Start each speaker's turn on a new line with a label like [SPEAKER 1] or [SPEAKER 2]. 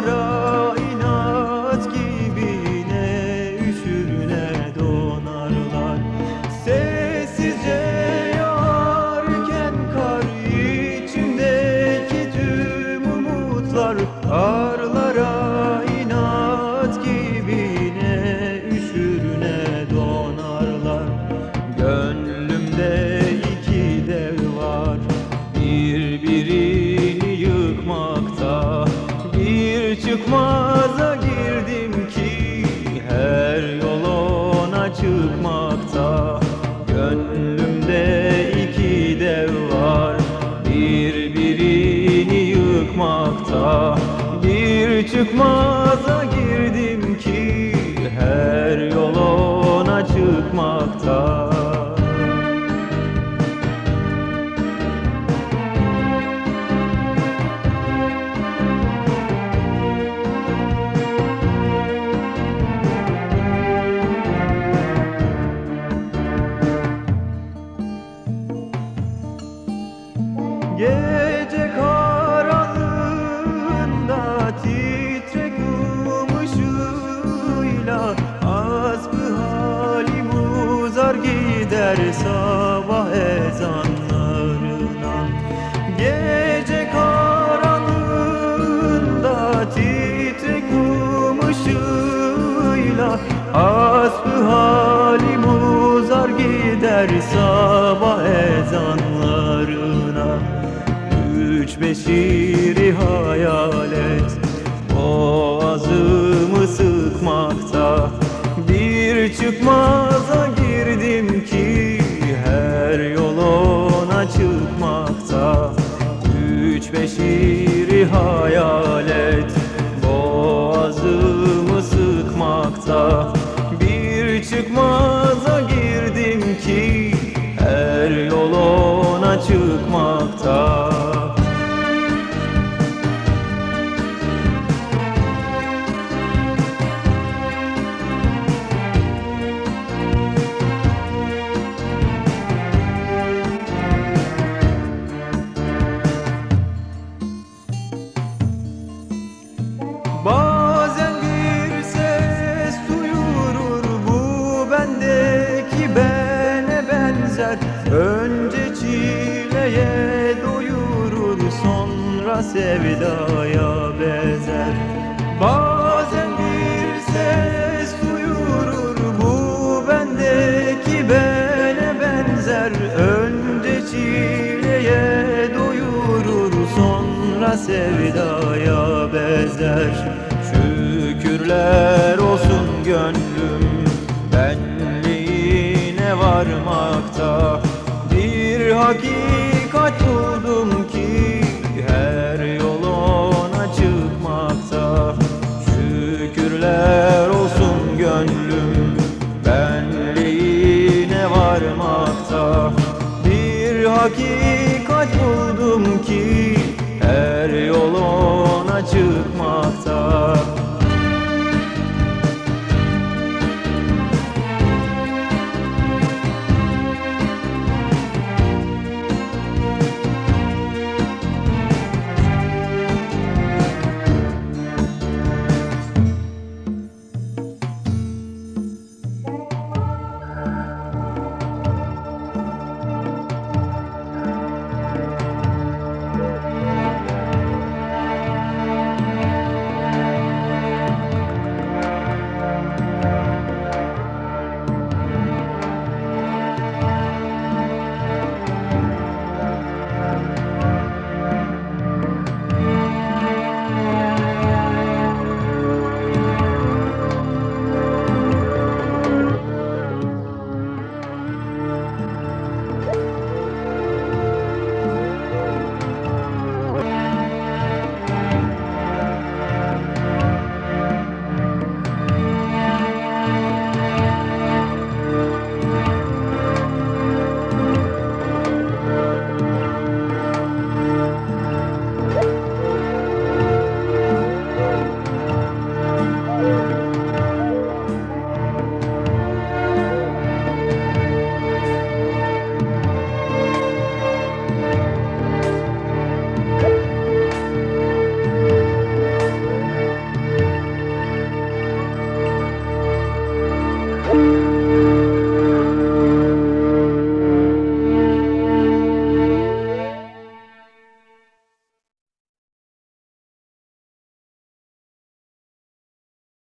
[SPEAKER 1] tomorrow. Çıkmaza girdim ki Her yol ona çıkmakta. Gönlümde iki dev var Birbirini yıkmakta. Bir çıkmaza girdim ki Her yol ona çıkmakta gider sabah ezanlarına Gece karanlığında titrek mum ışığıyla Asbı halim uzar gider sabah ezanlarına. Üç beşiri hayal et Boğazımı sıkmakta. Bir çıkmaza girdim ki Üç beşiri hayal et. Boğazımı sıkmakta Bir çıkmaza girdim ki Her yol ona çıkmakta sevdaya bezer Bazen bir ses duyurur bu bendeki bene benzer. Önce çileye doyurur sonra sevdaya bezer Şükürler olsun gönlüm benliğine varmakta. Bir hakikat buldum